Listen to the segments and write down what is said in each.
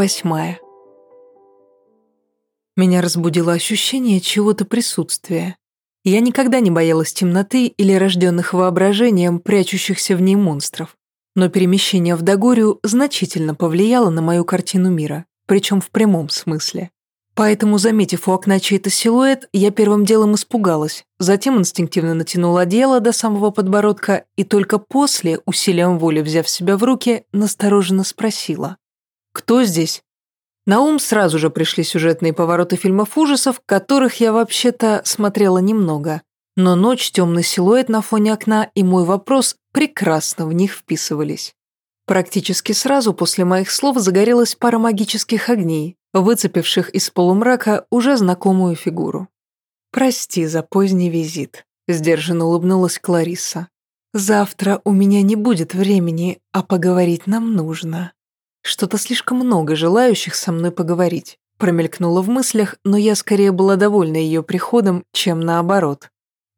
восьмая. Меня разбудило ощущение чего-то присутствия. Я никогда не боялась темноты или рожденных воображением, прячущихся в ней монстров. Но перемещение в Дагорию значительно повлияло на мою картину мира, причем в прямом смысле. Поэтому, заметив у окна чей-то силуэт, я первым делом испугалась, затем инстинктивно натянула одеяло до самого подбородка и только после, усилием воли взяв себя в руки, настороженно спросила. «Кто здесь?» На ум сразу же пришли сюжетные повороты фильмов ужасов, которых я вообще-то смотрела немного. Но ночь, темный силуэт на фоне окна и мой вопрос прекрасно в них вписывались. Практически сразу после моих слов загорелась пара магических огней, выцепивших из полумрака уже знакомую фигуру. «Прости за поздний визит», — сдержанно улыбнулась Клариса. «Завтра у меня не будет времени, а поговорить нам нужно». Что-то слишком много желающих со мной поговорить. Промелькнуло в мыслях, но я скорее была довольна ее приходом, чем наоборот.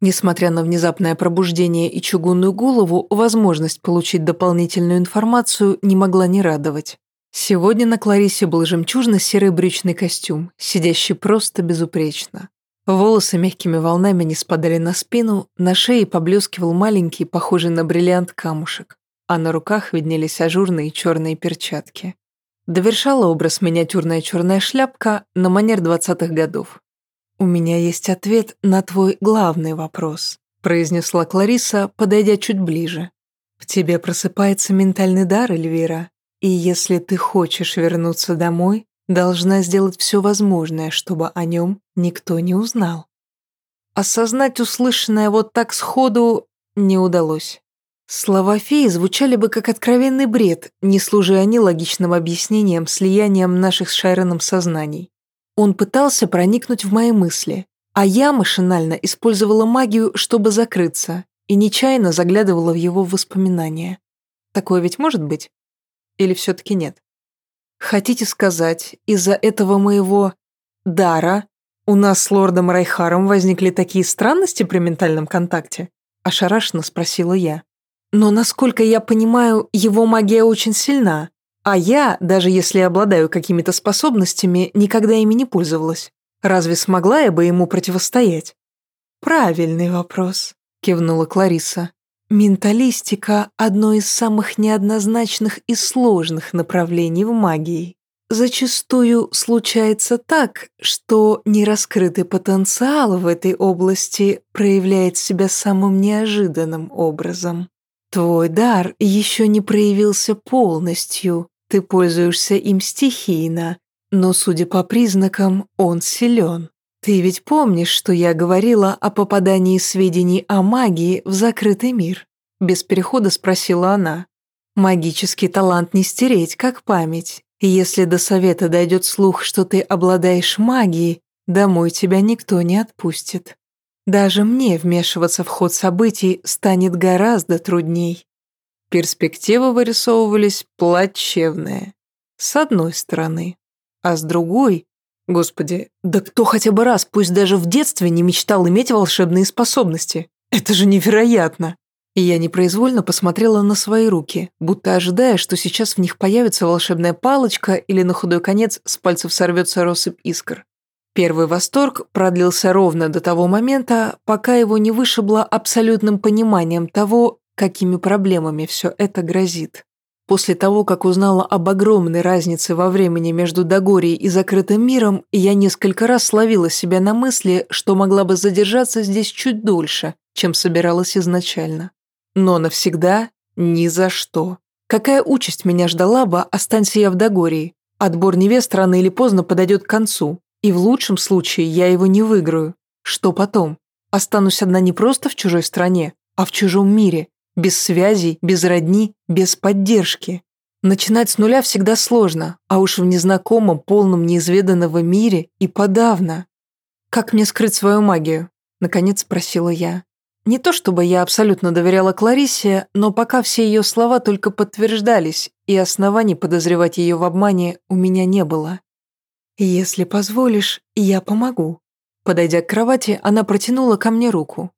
Несмотря на внезапное пробуждение и чугунную голову, возможность получить дополнительную информацию не могла не радовать. Сегодня на Кларисе был жемчужно-серый брючный костюм, сидящий просто безупречно. Волосы мягкими волнами не спадали на спину, на шее поблескивал маленький, похожий на бриллиант камушек а на руках виднелись ажурные черные перчатки. Довершала образ миниатюрная черная шляпка на манер двадцатых годов. «У меня есть ответ на твой главный вопрос», произнесла Клариса, подойдя чуть ближе. «В тебе просыпается ментальный дар, Эльвира, и если ты хочешь вернуться домой, должна сделать все возможное, чтобы о нем никто не узнал». Осознать услышанное вот так сходу не удалось. Слова феи звучали бы как откровенный бред, не служа они логичным объяснением, слиянием наших с Шайроном сознаний. Он пытался проникнуть в мои мысли, а я машинально использовала магию, чтобы закрыться, и нечаянно заглядывала в его воспоминания. Такое ведь может быть? Или все-таки нет? Хотите сказать, из-за этого моего дара у нас с лордом Райхаром возникли такие странности при ментальном контакте? Ошарашенно спросила я. Но, насколько я понимаю, его магия очень сильна, а я, даже если обладаю какими-то способностями, никогда ими не пользовалась. Разве смогла я бы ему противостоять? Правильный вопрос, кивнула Клариса. Менталистика – одно из самых неоднозначных и сложных направлений в магии. Зачастую случается так, что нераскрытый потенциал в этой области проявляет себя самым неожиданным образом. Твой дар еще не проявился полностью, ты пользуешься им стихийно, но, судя по признакам, он силен. Ты ведь помнишь, что я говорила о попадании сведений о магии в закрытый мир? Без перехода спросила она. Магический талант не стереть, как память. Если до совета дойдет слух, что ты обладаешь магией, домой тебя никто не отпустит. Даже мне вмешиваться в ход событий станет гораздо трудней. Перспективы вырисовывались плачевные. С одной стороны. А с другой... Господи, да кто хотя бы раз, пусть даже в детстве, не мечтал иметь волшебные способности? Это же невероятно! И я непроизвольно посмотрела на свои руки, будто ожидая, что сейчас в них появится волшебная палочка или на худой конец с пальцев сорвется россыпь искр. Первый восторг продлился ровно до того момента, пока его не вышибло абсолютным пониманием того, какими проблемами все это грозит. После того, как узнала об огромной разнице во времени между Дагорией и закрытым миром, я несколько раз словила себя на мысли, что могла бы задержаться здесь чуть дольше, чем собиралась изначально. Но навсегда ни за что. Какая участь меня ждала бы, останься я в Дагории? Отбор невест рано или поздно подойдет к концу, и в лучшем случае я его не выиграю. Что потом? Останусь одна не просто в чужой стране, а в чужом мире, без связей, без родни, без поддержки. Начинать с нуля всегда сложно, а уж в незнакомом, полном неизведанного мире и подавно. «Как мне скрыть свою магию?» – наконец спросила я. Не то чтобы я абсолютно доверяла Кларисе, но пока все ее слова только подтверждались, и оснований подозревать ее в обмане у меня не было. «Если позволишь, я помогу». Подойдя к кровати, она протянула ко мне руку.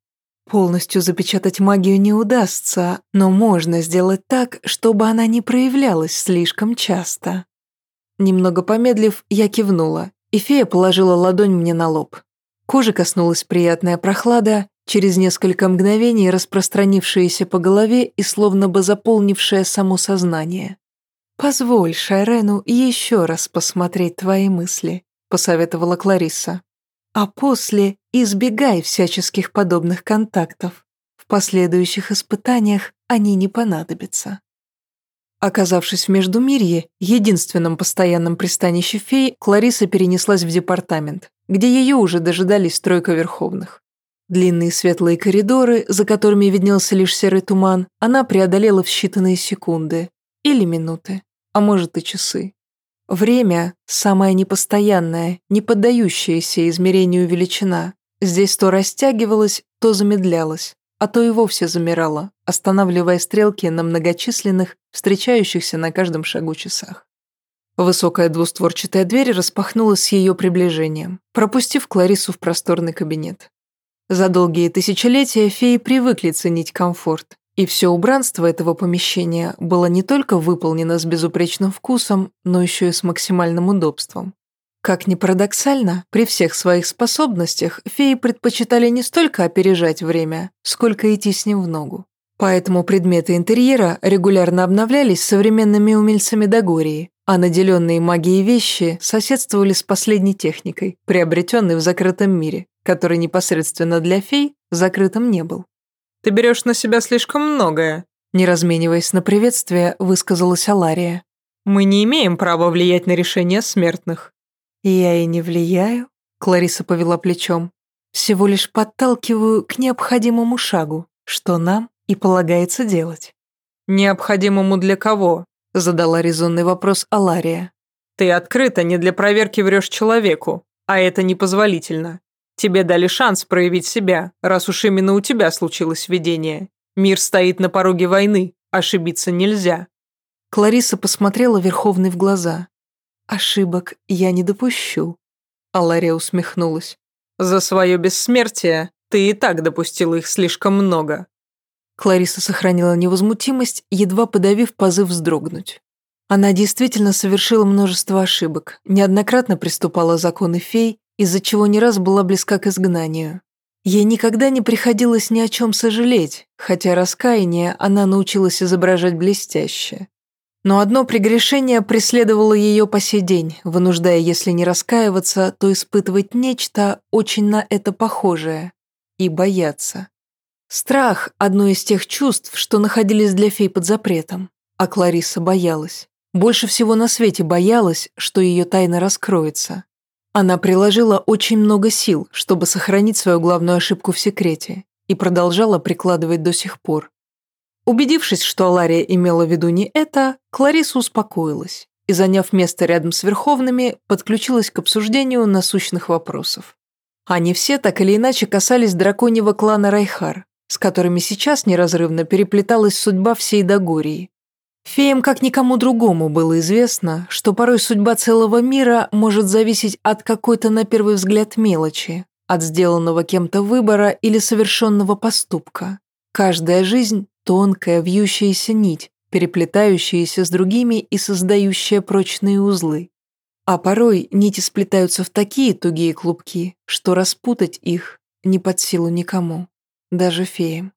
Полностью запечатать магию не удастся, но можно сделать так, чтобы она не проявлялась слишком часто. Немного помедлив, я кивнула, и фея положила ладонь мне на лоб. Кожи коснулась приятная прохлада, через несколько мгновений распространившаяся по голове и словно бы заполнившая само сознание. «Позволь Шайрену еще раз посмотреть твои мысли», — посоветовала Клариса. «А после избегай всяческих подобных контактов. В последующих испытаниях они не понадобятся». Оказавшись в Междумирье, единственном постоянном пристанище фей, Клариса перенеслась в департамент, где ее уже дожидались тройка верховных. Длинные светлые коридоры, за которыми виднелся лишь серый туман, она преодолела в считанные секунды. Или минуты, а может и часы. Время – самая непостоянная, не поддающаяся измерению величина. Здесь то растягивалось, то замедлялось, а то и вовсе замирало, останавливая стрелки на многочисленных, встречающихся на каждом шагу часах. Высокая двустворчатая дверь распахнулась с ее приближением, пропустив Кларису в просторный кабинет. За долгие тысячелетия феи привыкли ценить комфорт, и все убранство этого помещения было не только выполнено с безупречным вкусом, но еще и с максимальным удобством. Как ни парадоксально, при всех своих способностях феи предпочитали не столько опережать время, сколько идти с ним в ногу. Поэтому предметы интерьера регулярно обновлялись современными умельцами Дагории, а наделенные магией вещи соседствовали с последней техникой, приобретенной в закрытом мире, который непосредственно для фей закрытым не был. «Ты берешь на себя слишком многое», не размениваясь на приветствие, высказалась Алария. «Мы не имеем права влиять на решения смертных». «Я и не влияю», — Клариса повела плечом. «Всего лишь подталкиваю к необходимому шагу, что нам и полагается делать». «Необходимому для кого?» — задала резонный вопрос Алария. «Ты открыто не для проверки врешь человеку, а это непозволительно. Тебе дали шанс проявить себя, раз уж именно у тебя случилось видение. Мир стоит на пороге войны, ошибиться нельзя». Клариса посмотрела Верховной в глаза. «Ошибок я не допущу», — Алария усмехнулась. «За свое бессмертие ты и так допустила их слишком много». Клариса сохранила невозмутимость, едва подавив позыв вздрогнуть. Она действительно совершила множество ошибок, неоднократно приступала законы фей из-за чего не раз была близка к изгнанию. Ей никогда не приходилось ни о чем сожалеть, хотя раскаяние она научилась изображать блестяще. Но одно прегрешение преследовало ее по сей день, вынуждая, если не раскаиваться, то испытывать нечто очень на это похожее и бояться. Страх – одно из тех чувств, что находились для фей под запретом, а Клариса боялась. Больше всего на свете боялась, что ее тайна раскроется. Она приложила очень много сил, чтобы сохранить свою главную ошибку в секрете, и продолжала прикладывать до сих пор. Убедившись, что Алария имела в виду не это, Клариса успокоилась и, заняв место рядом с Верховными, подключилась к обсуждению насущных вопросов. Они все так или иначе касались драконьего клана Райхар, с которыми сейчас неразрывно переплеталась судьба всей Дагории, Феям, как никому другому, было известно, что порой судьба целого мира может зависеть от какой-то, на первый взгляд, мелочи, от сделанного кем-то выбора или совершенного поступка. Каждая жизнь – тонкая, вьющаяся нить, переплетающаяся с другими и создающая прочные узлы. А порой нити сплетаются в такие тугие клубки, что распутать их не под силу никому, даже феям.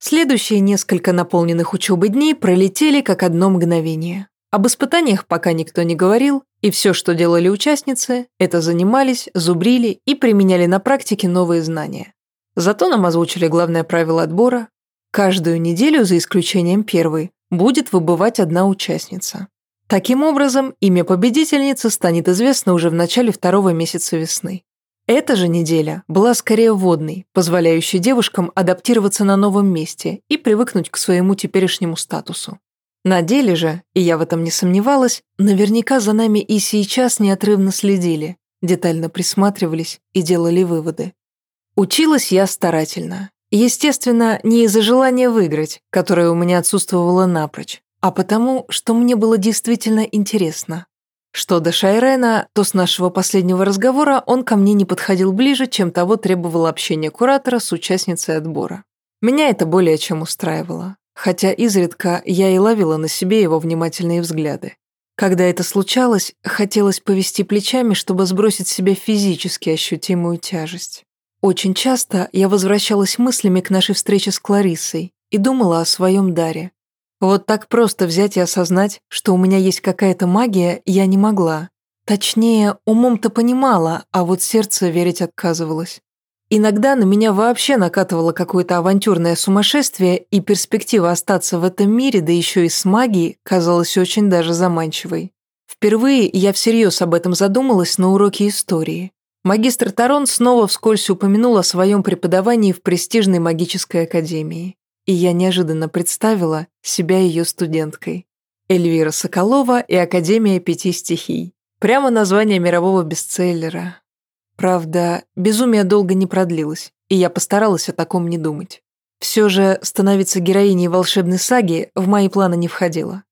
Следующие несколько наполненных учебой дней пролетели как одно мгновение. Об испытаниях пока никто не говорил, и все, что делали участницы, это занимались, зубрили и применяли на практике новые знания. Зато нам озвучили главное правило отбора. Каждую неделю, за исключением первой, будет выбывать одна участница. Таким образом, имя победительницы станет известно уже в начале второго месяца весны. Эта же неделя была скорее водной, позволяющей девушкам адаптироваться на новом месте и привыкнуть к своему теперешнему статусу. На деле же, и я в этом не сомневалась, наверняка за нами и сейчас неотрывно следили, детально присматривались и делали выводы. Училась я старательно. Естественно, не из-за желания выиграть, которое у меня отсутствовало напрочь, а потому, что мне было действительно интересно. Что до Шайрена, то с нашего последнего разговора он ко мне не подходил ближе, чем того требовало общение куратора с участницей отбора. Меня это более чем устраивало, хотя изредка я и ловила на себе его внимательные взгляды. Когда это случалось, хотелось повести плечами, чтобы сбросить с себя физически ощутимую тяжесть. Очень часто я возвращалась мыслями к нашей встрече с Клариссой и думала о своем даре. Вот так просто взять и осознать, что у меня есть какая-то магия, я не могла. Точнее, умом-то понимала, а вот сердце верить отказывалось. Иногда на меня вообще накатывало какое-то авантюрное сумасшествие, и перспектива остаться в этом мире, да еще и с магией, казалась очень даже заманчивой. Впервые я всерьез об этом задумалась на уроке истории. Магистр Тарон снова вскользь упомянул о своем преподавании в престижной магической академии. И я неожиданно представила себя ее студенткой. Эльвира Соколова и Академия пяти стихий. Прямо название мирового бестселлера. Правда, безумие долго не продлилось, и я постаралась о таком не думать. Все же становиться героиней волшебной саги в мои планы не входило.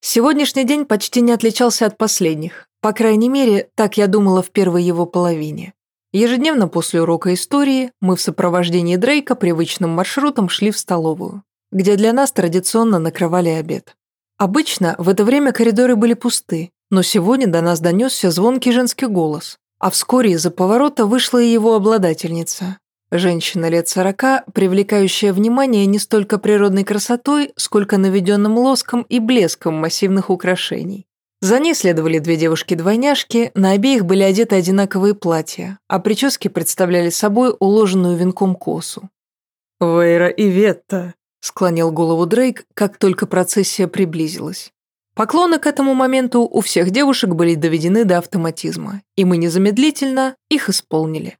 Сегодняшний день почти не отличался от последних, по крайней мере, так я думала в первой его половине. Ежедневно после урока истории мы в сопровождении Дрейка привычным маршрутом шли в столовую, где для нас традиционно накрывали обед. Обычно в это время коридоры были пусты, но сегодня до нас донесся звонкий женский голос, а вскоре из-за поворота вышла и его обладательница. Женщина лет сорока, привлекающая внимание не столько природной красотой, сколько наведенным лоском и блеском массивных украшений. За ней следовали две девушки-двойняшки, на обеих были одеты одинаковые платья, а прически представляли собой уложенную венком косу. «Вейра и Ветта», — склонил голову Дрейк, как только процессия приблизилась. Поклоны к этому моменту у всех девушек были доведены до автоматизма, и мы незамедлительно их исполнили.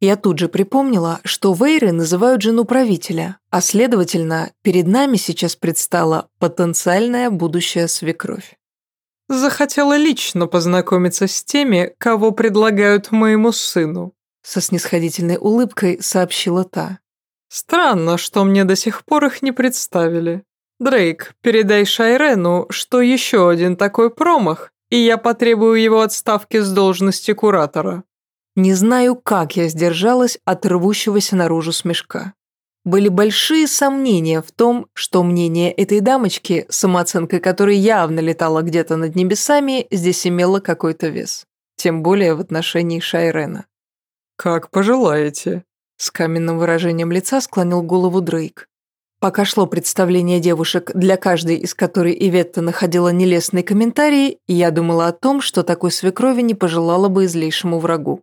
Я тут же припомнила, что Вейры называют жену правителя, а следовательно, перед нами сейчас предстала потенциальная будущая свекровь. «Захотела лично познакомиться с теми, кого предлагают моему сыну», со снисходительной улыбкой сообщила та. «Странно, что мне до сих пор их не представили. Дрейк, передай Шайрену, что еще один такой промах, и я потребую его отставки с должности куратора. Не знаю, как я сдержалась от рвущегося наружу смешка. Были большие сомнения в том, что мнение этой дамочки, самооценкой которой явно летала где-то над небесами, здесь имело какой-то вес. Тем более в отношении Шайрена. «Как пожелаете», — с каменным выражением лица склонил голову Дрейк. Пока шло представление девушек, для каждой из которой Иветта находила нелестные комментарии, я думала о том, что такой свекрови не пожелала бы злейшему врагу.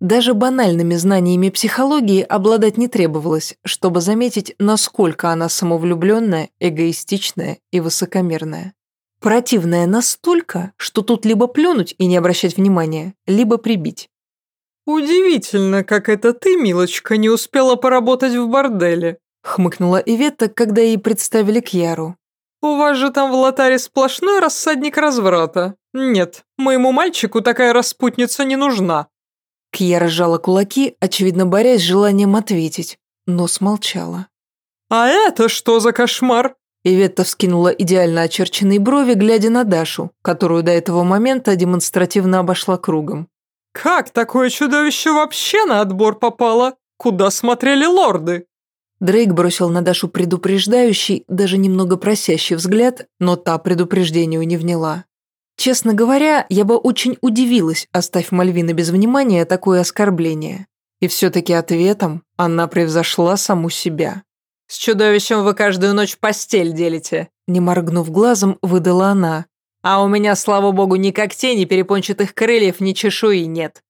Даже банальными знаниями психологии обладать не требовалось, чтобы заметить, насколько она самовлюбленная, эгоистичная и высокомерная. Противная настолько, что тут либо плюнуть и не обращать внимания, либо прибить. «Удивительно, как это ты, милочка, не успела поработать в борделе», хмыкнула Иветта, когда ей представили Кьяру. «У вас же там в лотаре сплошной рассадник разврата. Нет, моему мальчику такая распутница не нужна». Кьяра сжала кулаки, очевидно борясь с желанием ответить, но смолчала. «А это что за кошмар?» Иветта вскинула идеально очерченные брови, глядя на Дашу, которую до этого момента демонстративно обошла кругом. «Как такое чудовище вообще на отбор попало? Куда смотрели лорды?» Дрейк бросил на Дашу предупреждающий, даже немного просящий взгляд, но та предупреждению не вняла. Честно говоря, я бы очень удивилась, оставь Мальвина без внимания такое оскорбление. И все-таки ответом она превзошла саму себя. «С чудовищем вы каждую ночь постель делите», не моргнув глазом, выдала она. «А у меня, слава богу, ни когтей, ни перепончатых крыльев, ни чешуи нет».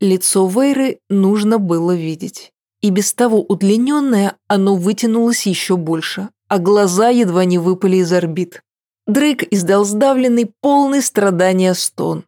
Лицо Вейры нужно было видеть. И без того удлиненное оно вытянулось еще больше, а глаза едва не выпали из орбит. Дрейк издал сдавленный, полный страдания стон.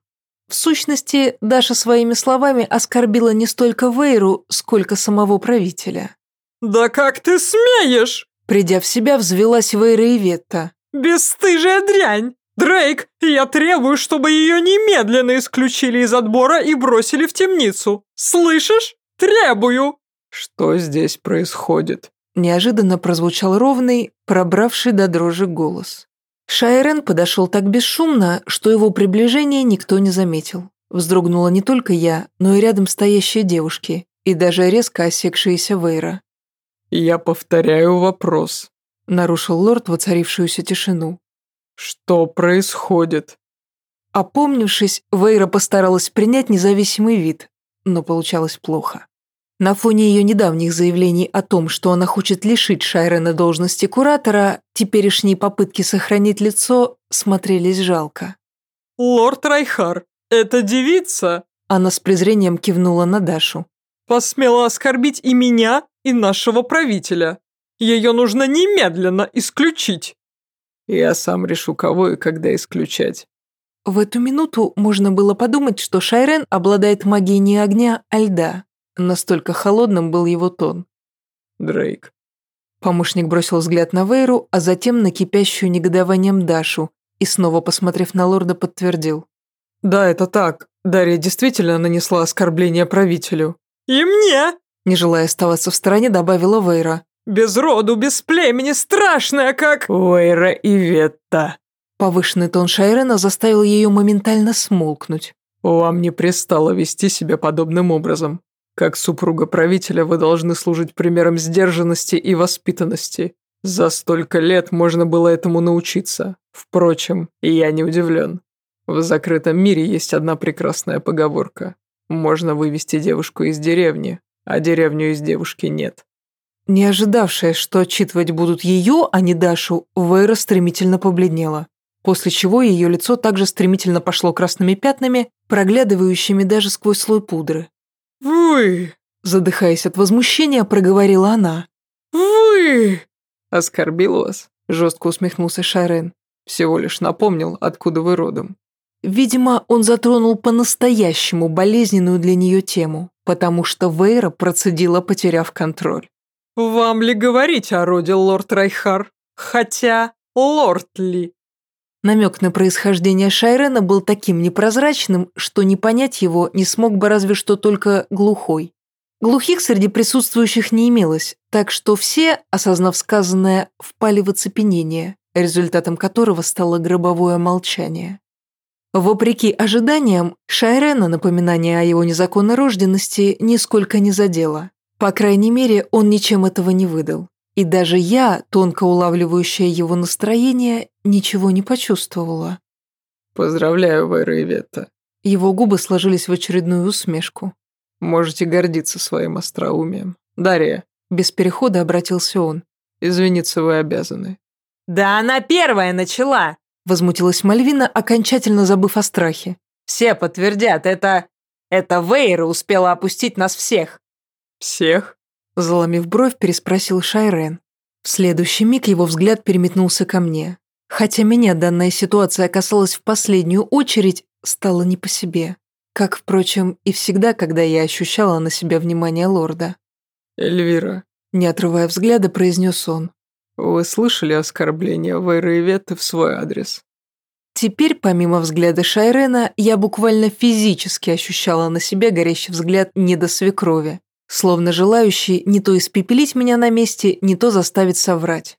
В сущности, Даша своими словами оскорбила не столько Вейру, сколько самого правителя. «Да как ты смеешь?» Придя в себя, взвелась Вейра и Ветта. «Бесстыжая дрянь! Дрейк, я требую, чтобы ее немедленно исключили из отбора и бросили в темницу. Слышишь? Требую!» «Что здесь происходит?» Неожиданно прозвучал ровный, пробравший до дрожи голос. Шайрен подошел так бесшумно, что его приближение никто не заметил. Вздрогнула не только я, но и рядом стоящие девушки, и даже резко осекшиеся Вейра. «Я повторяю вопрос», — нарушил лорд воцарившуюся тишину. «Что происходит?» Опомнившись, Вейра постаралась принять независимый вид, но получалось плохо. На фоне ее недавних заявлений о том, что она хочет лишить Шайрена должности куратора, теперешние попытки сохранить лицо смотрелись жалко. «Лорд Райхар, это девица!» Она с презрением кивнула на Дашу. «Посмела оскорбить и меня, и нашего правителя. Ее нужно немедленно исключить!» «Я сам решу, кого и когда исключать». В эту минуту можно было подумать, что Шайрен обладает магией не огня, а льда. Настолько холодным был его тон. Дрейк. Помощник бросил взгляд на Вейру, а затем на кипящую негодованием Дашу и, снова посмотрев на лорда, подтвердил. «Да, это так. Дарья действительно нанесла оскорбление правителю». «И мне!» Не желая оставаться в стороне, добавила Вейра. «Без роду, без племени, страшная как...» «Вейра и Ветта». Повышенный тон Шайрена заставил ее моментально смолкнуть. «Вам не пристало вести себя подобным образом. Как супруга правителя вы должны служить примером сдержанности и воспитанности. За столько лет можно было этому научиться. Впрочем, я не удивлен. В закрытом мире есть одна прекрасная поговорка. Можно вывести девушку из деревни, а деревню из девушки нет. Не ожидавшая, что отчитывать будут ее, а не Дашу, Вейра стремительно побледнела. После чего ее лицо также стремительно пошло красными пятнами, проглядывающими даже сквозь слой пудры. «Вы!» Задыхаясь от возмущения, проговорила она. «Вы!» «Оскорбил вас?» Жестко усмехнулся Шарен. «Всего лишь напомнил, откуда вы родом». Видимо, он затронул по-настоящему болезненную для нее тему, потому что Вейра процедила, потеряв контроль. «Вам ли говорить о роде, лорд Райхар? Хотя, лорд ли?» Намек на происхождение Шайрена был таким непрозрачным, что не понять его не смог бы разве что только глухой. Глухих среди присутствующих не имелось, так что все, осознав сказанное, впали в оцепенение, результатом которого стало гробовое молчание. Вопреки ожиданиям, Шайрена напоминание о его незаконной рожденности нисколько не задело. По крайней мере, он ничем этого не выдал. И даже я, тонко улавливающая его настроение, ничего не почувствовала. «Поздравляю, Вера Иветта». Его губы сложились в очередную усмешку. «Можете гордиться своим остроумием. Дарья». Без перехода обратился он. «Извиниться вы обязаны». «Да она первая начала!» Возмутилась Мальвина, окончательно забыв о страхе. «Все подтвердят, это... Это Вейра успела опустить нас всех». «Всех?» Заломив бровь, переспросил Шайрен. В следующий миг его взгляд переметнулся ко мне. Хотя меня данная ситуация касалась в последнюю очередь, стало не по себе. Как, впрочем, и всегда, когда я ощущала на себя внимание лорда. «Эльвира», — не отрывая взгляда, произнес он. «Вы слышали оскорбление Вейры и Ветты в свой адрес?» Теперь, помимо взгляда Шайрена, я буквально физически ощущала на себе горящий взгляд не до свекрови словно желающий не то испепелить меня на месте, не то заставить соврать.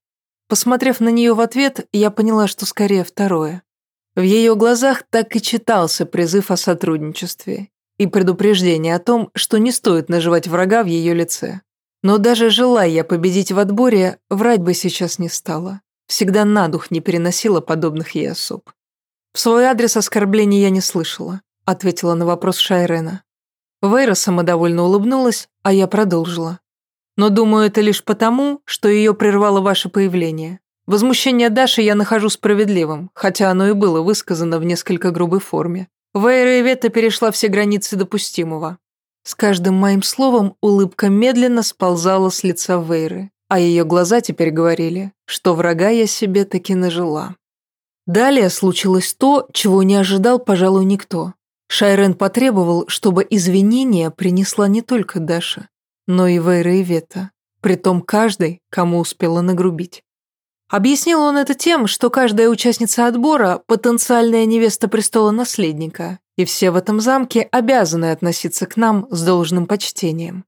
Посмотрев на нее в ответ, я поняла, что скорее второе. В ее глазах так и читался призыв о сотрудничестве и предупреждение о том, что не стоит наживать врага в ее лице. Но даже желая я победить в отборе, врать бы сейчас не стала. Всегда на дух не переносила подобных ей особ. «В свой адрес оскорблений я не слышала», ответила на вопрос Шайрена. Вейра самодовольно улыбнулась, а я продолжила. Но думаю, это лишь потому, что ее прервало ваше появление. Возмущение Даши я нахожу справедливым, хотя оно и было высказано в несколько грубой форме. Вейра Ивета перешла все границы допустимого. С каждым моим словом улыбка медленно сползала с лица Вейры, а ее глаза теперь говорили, что врага я себе таки нажила. Далее случилось то, чего не ожидал, пожалуй, никто. Шайрен потребовал, чтобы извинения принесла не только Даша, но и Вейра и Вета, притом каждой, кому успела нагрубить. Объяснил он это тем, что каждая участница отбора – потенциальная невеста престола наследника, и все в этом замке обязаны относиться к нам с должным почтением.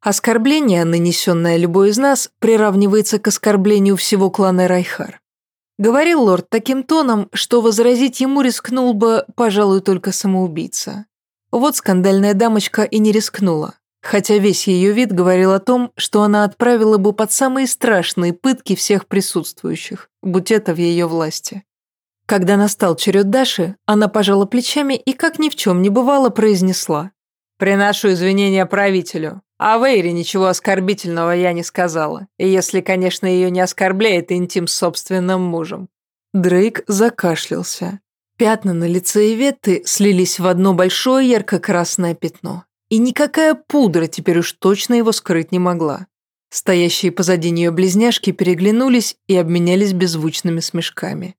Оскорбление, нанесенное любой из нас, приравнивается к оскорблению всего клана Райхар. Говорил лорд таким тоном, что возразить ему рискнул бы, пожалуй, только самоубийца. Вот скандальная дамочка и не рискнула, хотя весь ее вид говорил о том, что она отправила бы под самые страшные пытки всех присутствующих, будь это в ее власти. Когда настал черед Даши, она пожала плечами и, как ни в чем не бывало, произнесла. «Приношу извинения правителю. О Вейре ничего оскорбительного я не сказала. Если, конечно, ее не оскорбляет интим с собственным мужем». Дрейк закашлялся. Пятна на лице Иветты слились в одно большое ярко-красное пятно. И никакая пудра теперь уж точно его скрыть не могла. Стоящие позади нее близняшки переглянулись и обменялись беззвучными смешками.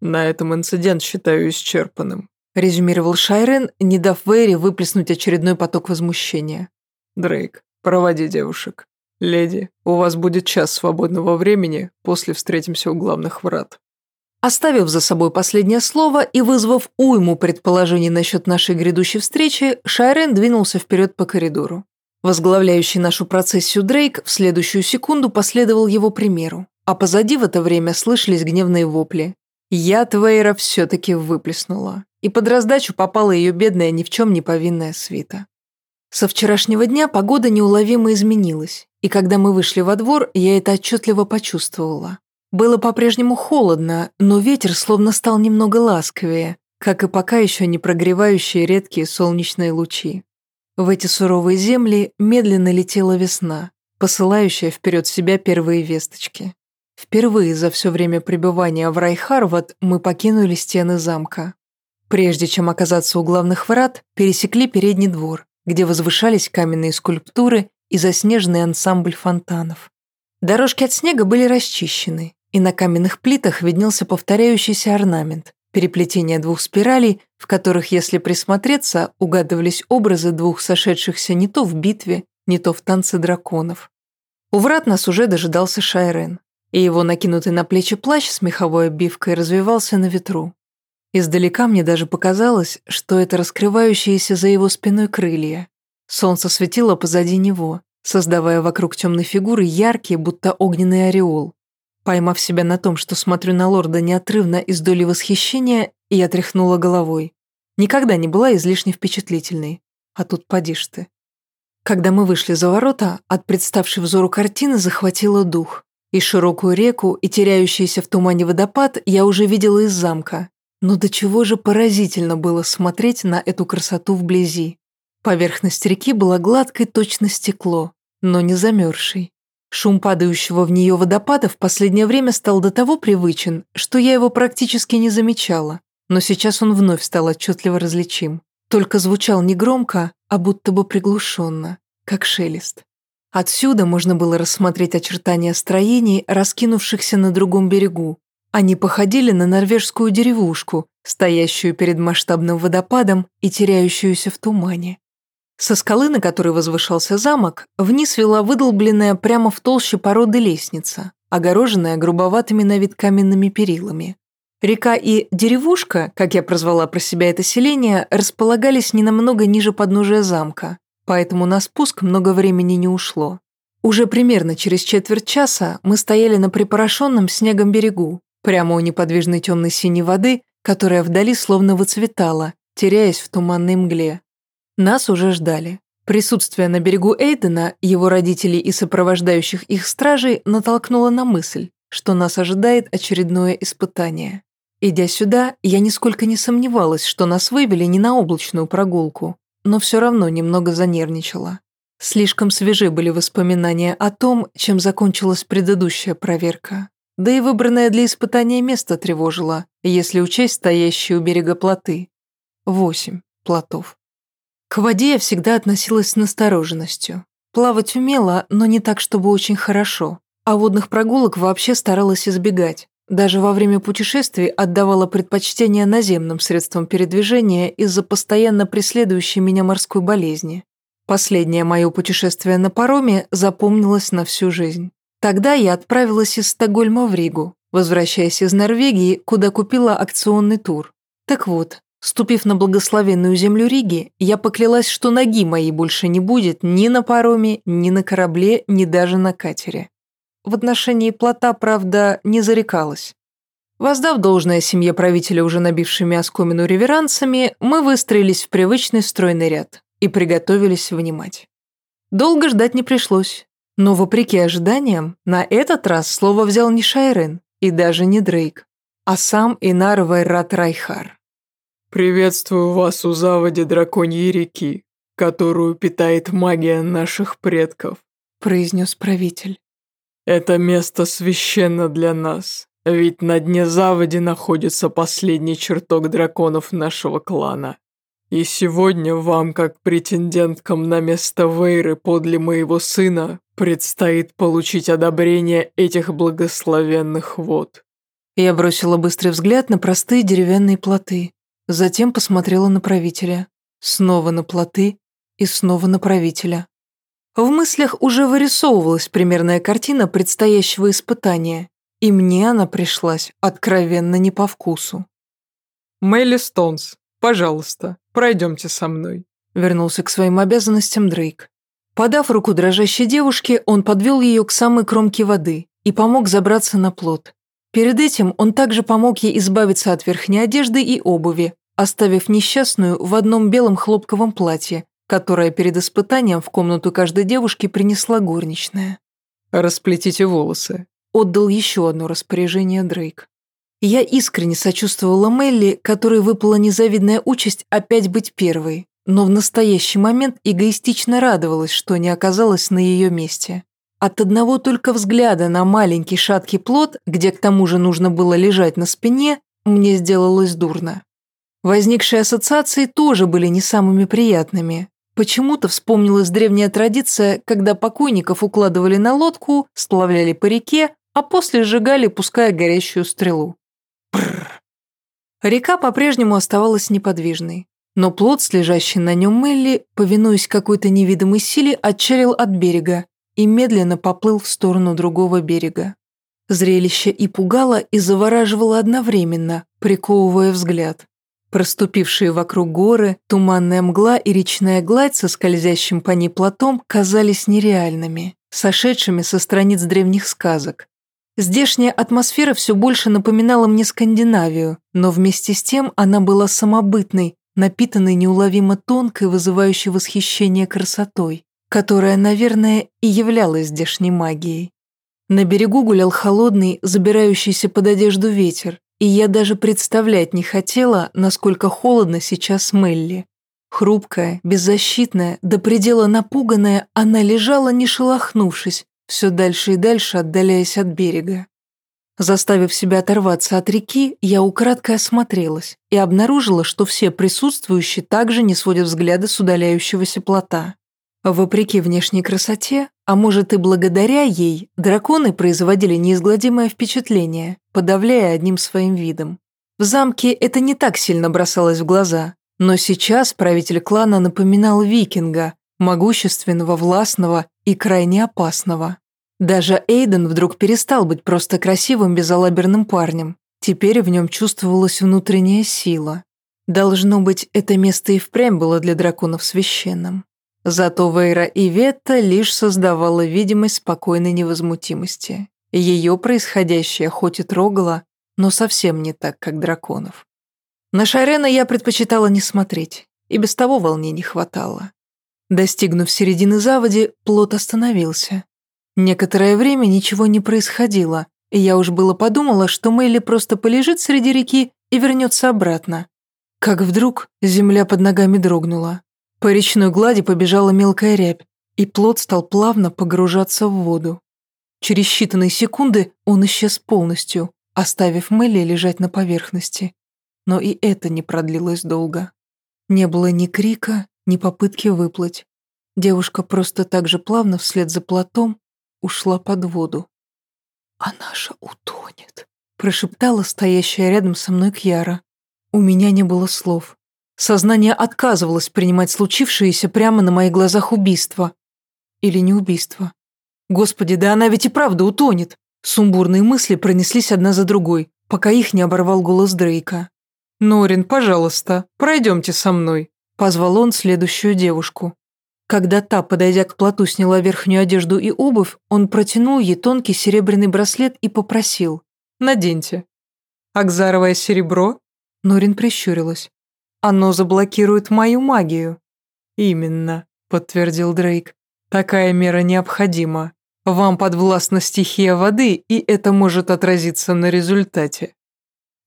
«На этом инцидент считаю исчерпанным», – резюмировал Шайрен, не дав Вэри выплеснуть очередной поток возмущения. «Дрейк, проводи девушек. Леди, у вас будет час свободного времени, после встретимся у главных врат». Оставив за собой последнее слово и вызвав уйму предположений насчет нашей грядущей встречи, Шайрен двинулся вперед по коридору. Возглавляющий нашу процессию Дрейк в следующую секунду последовал его примеру, а позади в это время слышались гневные вопли. Я Твейра все-таки выплеснула, и под раздачу попала ее бедная ни в чем не повинная свита. Со вчерашнего дня погода неуловимо изменилась, и когда мы вышли во двор, я это отчетливо почувствовала. Было по-прежнему холодно, но ветер словно стал немного ласковее, как и пока еще не прогревающие редкие солнечные лучи. В эти суровые земли медленно летела весна, посылающая вперед себя первые весточки. Впервые за все время пребывания в Райхарват мы покинули стены замка. Прежде чем оказаться у главных врат, пересекли передний двор, где возвышались каменные скульптуры и заснеженный ансамбль фонтанов. Дорожки от снега были расчищены, и на каменных плитах виднелся повторяющийся орнамент, переплетение двух спиралей, в которых, если присмотреться, угадывались образы двух сошедшихся не то в битве, не то в танце драконов. У врат нас уже дожидался Шайрен, и его накинутый на плечи плащ с меховой обивкой развивался на ветру. Издалека мне даже показалось, что это раскрывающиеся за его спиной крылья. Солнце светило позади него, создавая вокруг темной фигуры яркий, будто огненный ореол, Поймав себя на том, что смотрю на лорда неотрывно из доли восхищения, я тряхнула головой. Никогда не была излишне впечатлительной. А тут подишь ты. Когда мы вышли за ворота, от представшей взору картины захватило дух. И широкую реку, и теряющийся в тумане водопад я уже видела из замка. Но до чего же поразительно было смотреть на эту красоту вблизи. Поверхность реки была гладкой точно стекло, но не замерзшей. Шум падающего в нее водопада в последнее время стал до того привычен, что я его практически не замечала, но сейчас он вновь стал отчетливо различим. Только звучал не громко, а будто бы приглушенно, как шелест. Отсюда можно было рассмотреть очертания строений, раскинувшихся на другом берегу. Они походили на норвежскую деревушку, стоящую перед масштабным водопадом и теряющуюся в тумане. Со скалы, на которой возвышался замок, вниз вела выдолбленная прямо в толще породы лестница, огороженная грубоватыми на вид каменными перилами. Река и деревушка, как я прозвала про себя это селение, располагались не намного ниже подножия замка, поэтому на спуск много времени не ушло. Уже примерно через четверть часа мы стояли на припорошенном снегом берегу, прямо у неподвижной темной синей воды, которая вдали словно выцветала, теряясь в туманной мгле. Нас уже ждали. Присутствие на берегу Эйдена, его родителей и сопровождающих их стражей натолкнуло на мысль, что нас ожидает очередное испытание. Идя сюда, я нисколько не сомневалась, что нас вывели не на облачную прогулку, но все равно немного занервничала. Слишком свежи были воспоминания о том, чем закончилась предыдущая проверка. Да и выбранное для испытания место тревожило, если учесть стоящие у берега плоты. Восемь плотов. К воде я всегда относилась с настороженностью. Плавать умела, но не так, чтобы очень хорошо. А водных прогулок вообще старалась избегать. Даже во время путешествий отдавала предпочтение наземным средствам передвижения из-за постоянно преследующей меня морской болезни. Последнее мое путешествие на пароме запомнилось на всю жизнь. Тогда я отправилась из Стокгольма в Ригу, возвращаясь из Норвегии, куда купила акционный тур. Так вот, Ступив на благословенную землю Риги, я поклялась, что ноги моей больше не будет ни на пароме, ни на корабле, ни даже на катере. В отношении плота, правда, не зарекалась. Воздав должное семье правителя, уже набившими оскомину реверансами, мы выстроились в привычный стройный ряд и приготовились внимать. Долго ждать не пришлось, но, вопреки ожиданиям, на этот раз слово взял не Шайрен и даже не Дрейк. а сам Инар Вайрат Райхар. «Приветствую вас у заводи Драконьей реки, которую питает магия наших предков», произнес правитель. «Это место священно для нас, ведь на дне заводи находится последний чертог драконов нашего клана. И сегодня вам, как претенденткам на место Вейры подле моего сына, предстоит получить одобрение этих благословенных вод». Я бросила быстрый взгляд на простые деревянные плоты, затем посмотрела на правителя, снова на плоты и снова на правителя. В мыслях уже вырисовывалась примерная картина предстоящего испытания, и мне она пришлась откровенно не по вкусу. «Мелли Стоунс, пожалуйста, пройдемте со мной», вернулся к своим обязанностям Дрейк. Подав руку дрожащей девушке, он подвел ее к самой кромке воды и помог забраться на плот. Перед этим он также помог ей избавиться от верхней одежды и обуви, оставив несчастную в одном белом хлопковом платье, которое перед испытанием в комнату каждой девушки принесла горничная. «Расплетите волосы», отдал еще одно распоряжение Дрейк. Я искренне сочувствовала Мелли, которой выпала незавидная участь опять быть первой, но в настоящий момент эгоистично радовалась, что не оказалась на ее месте. От одного только взгляда на маленький шаткий плод, где к тому же нужно было лежать на спине, мне сделалось дурно. Возникшие ассоциации тоже были не самыми приятными. Почему-то вспомнилась древняя традиция, когда покойников укладывали на лодку, сплавляли по реке, а после сжигали, пуская горящую стрелу. Бррр. Река по-прежнему оставалась неподвижной, но плот, лежащий на нем Мелли, повинуясь какой-то невидимой силе, отчалил от берега и медленно поплыл в сторону другого берега. Зрелище и пугало, и завораживало одновременно, приковывая взгляд. Проступившие вокруг горы, туманная мгла и речная гладь со скользящим по ней плотом казались нереальными, сошедшими со страниц древних сказок. Здешняя атмосфера все больше напоминала мне Скандинавию, но вместе с тем она была самобытной, напитанной неуловимо тонкой, вызывающей восхищение красотой, которая, наверное, и являлась здешней магией. На берегу гулял холодный, забирающийся под одежду ветер, и я даже представлять не хотела, насколько холодно сейчас Мелли. Хрупкая, беззащитная, до предела напуганная, она лежала, не шелохнувшись, все дальше и дальше отдаляясь от берега. Заставив себя оторваться от реки, я украдкой осмотрелась и обнаружила, что все присутствующие также не сводят взгляда с удаляющегося плота. Вопреки внешней красоте, а может и благодаря ей, драконы производили неизгладимое впечатление, подавляя одним своим видом. В замке это не так сильно бросалось в глаза, но сейчас правитель клана напоминал викинга, могущественного, властного и крайне опасного. Даже Эйден вдруг перестал быть просто красивым безалаберным парнем. Теперь в нем чувствовалась внутренняя сила. Должно быть, это место и впрямь было для драконов священным. Зато Вейра и Ветта лишь создавала видимость спокойной невозмутимости. Ее происходящее хоть и трогало, но совсем не так, как драконов. На Шарена я предпочитала не смотреть, и без того волнений хватало. Достигнув середины заводи, плот остановился. Некоторое время ничего не происходило, и я уж было подумала, что Мэйли просто полежит среди реки и вернется обратно. Как вдруг земля под ногами дрогнула. По речной глади побежала мелкая рябь, и плот стал плавно погружаться в воду. Через считанные секунды он исчез полностью, оставив Мелли лежать на поверхности. Но и это не продлилось долго. Не было ни крика, ни попытки выплыть. Девушка просто так же плавно вслед за плотом ушла под воду. «Она же утонет», — прошептала стоящая рядом со мной Кьяра. У меня не было слов. Сознание отказывалось принимать случившееся прямо на моих глазах убийство. Или не убийство. Господи, да она ведь и правда утонет. Сумбурные мысли пронеслись одна за другой, пока их не оборвал голос Дрейка. «Норин, пожалуйста, пройдемте со мной», Позвал он следующую девушку. Когда та, подойдя к плоту, сняла верхнюю одежду и обувь, он протянул ей тонкий серебряный браслет и попросил. «Наденьте». «Акзаровое серебро?» Норин прищурилась. «Оно заблокирует мою магию». «Именно», — подтвердил Дрейк. «Такая мера необходима. Вам подвластна стихия воды, и это может отразиться на результате».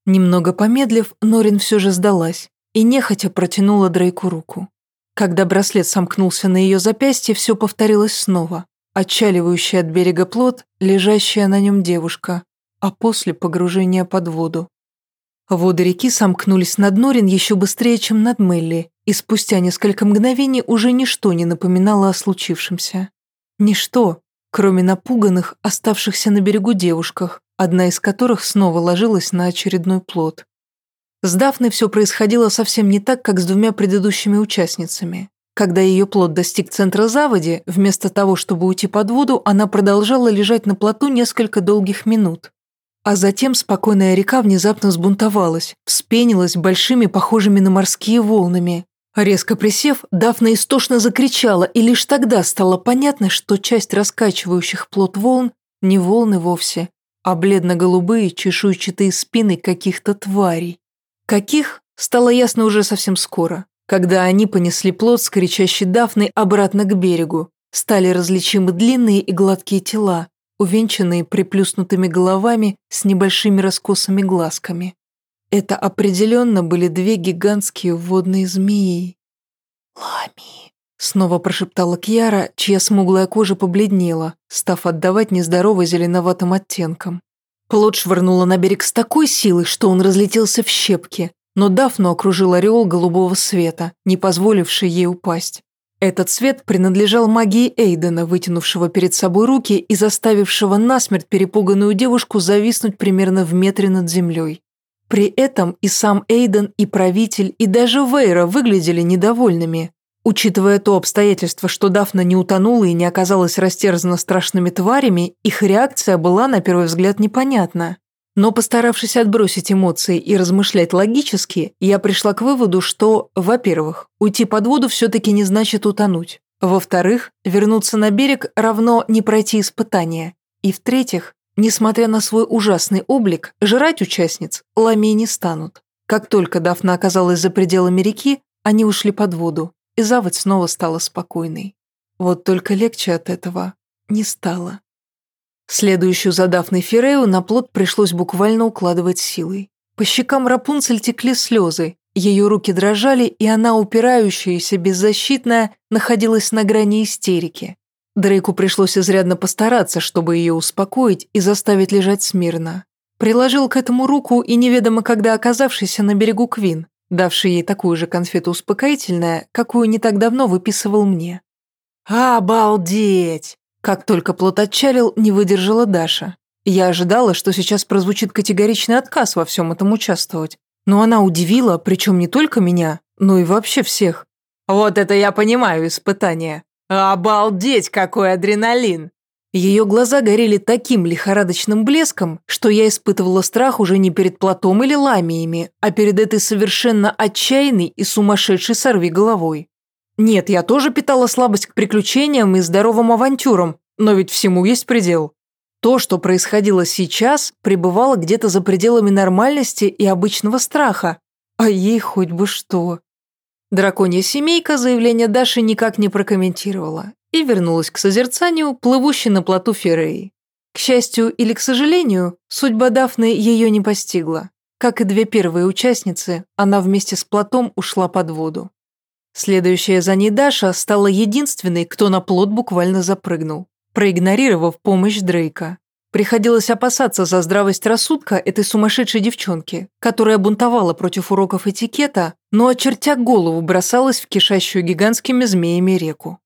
Немного помедлив, Норин все же сдалась и нехотя протянула Дрейку руку. Когда браслет сомкнулся на ее запястье, все повторилось снова. Отчаливающий от берега плод, лежащая на нем девушка, а после погружения под воду. Воды реки сомкнулись над Норин еще быстрее, чем над Мелли, и спустя несколько мгновений уже ничто не напоминало о случившемся. Ничто, кроме напуганных, оставшихся на берегу девушках, одна из которых снова ложилась на очередной плод. С Дафной все происходило совсем не так, как с двумя предыдущими участницами. Когда ее плод достиг центра заводи, вместо того, чтобы уйти под воду, она продолжала лежать на плоту несколько долгих минут. А затем спокойная река внезапно взбунтовалась, вспенилась большими, похожими на морские волнами. Резко присев, Дафна истошно закричала, и лишь тогда стало понятно, что часть раскачивающих плод волн не волны вовсе, а бледно-голубые чешуйчатые спины каких-то тварей. Каких, стало ясно уже совсем скоро, когда они понесли плод с кричащей Дафной обратно к берегу. Стали различимы длинные и гладкие тела, увенчанные приплюснутыми головами с небольшими раскосыми глазками. Это определенно были две гигантские водные змеи. «Лами!» — снова прошептала Кьяра, чья смуглая кожа побледнела, став отдавать нездорово зеленоватым оттенком. Плод швырнула на берег с такой силой, что он разлетелся в щепки, но Дафну окружил ореол голубого света, не позволивший ей упасть. Этот свет принадлежал магии Эйдена, вытянувшего перед собой руки и заставившего насмерть перепуганную девушку зависнуть примерно в метре над землей. При этом и сам Эйден, и правитель, и даже Вейра выглядели недовольными. Учитывая то обстоятельство, что Дафна не утонула и не оказалась растерзана страшными тварями, их реакция была на первый взгляд непонятна. Но постаравшись отбросить эмоции и размышлять логически, я пришла к выводу, что, во-первых, уйти под воду все-таки не значит утонуть. Во-вторых, вернуться на берег равно не пройти испытания. И в-третьих, несмотря на свой ужасный облик, жрать участниц ламей не станут. Как только Дафна оказалась за пределами реки, они ушли под воду и заводь снова стала спокойной. Вот только легче от этого не стало. Следующую за Дафной Ферею на плод пришлось буквально укладывать силой. По щекам Рапунцель текли слезы, ее руки дрожали, и она, упирающаяся, беззащитная, находилась на грани истерики. Дрейку пришлось изрядно постараться, чтобы ее успокоить и заставить лежать смирно. Приложил к этому руку и неведомо когда оказавшийся на берегу Квин давший ей такую же конфету успокоительная, какую не так давно выписывал мне. «Обалдеть!» Как только плод отчалил, не выдержала Даша. Я ожидала, что сейчас прозвучит категоричный отказ во всем этом участвовать. Но она удивила, причем не только меня, но и вообще всех. «Вот это я понимаю испытание! Обалдеть, какой адреналин!» Ее глаза горели таким лихорадочным блеском, что я испытывала страх уже не перед платом или ламиями, а перед этой совершенно отчаянной и сумасшедшей сорви головой. Нет, я тоже питала слабость к приключениям и здоровым авантюрам, но ведь всему есть предел. То, что происходило сейчас, пребывало где-то за пределами нормальности и обычного страха. А ей хоть бы что. Драконья семейка заявление Даши никак не прокомментировала и вернулась к созерцанию, плывущей на плоту Ферреи. К счастью или к сожалению, судьба Дафны ее не постигла. Как и две первые участницы, она вместе с плотом ушла под воду. Следующая за ней Даша стала единственной, кто на плот буквально запрыгнул, проигнорировав помощь Дрейка. Приходилось опасаться за здравость рассудка этой сумасшедшей девчонки, которая бунтовала против уроков этикета, но, очертя голову, бросалась в кишащую гигантскими змеями реку.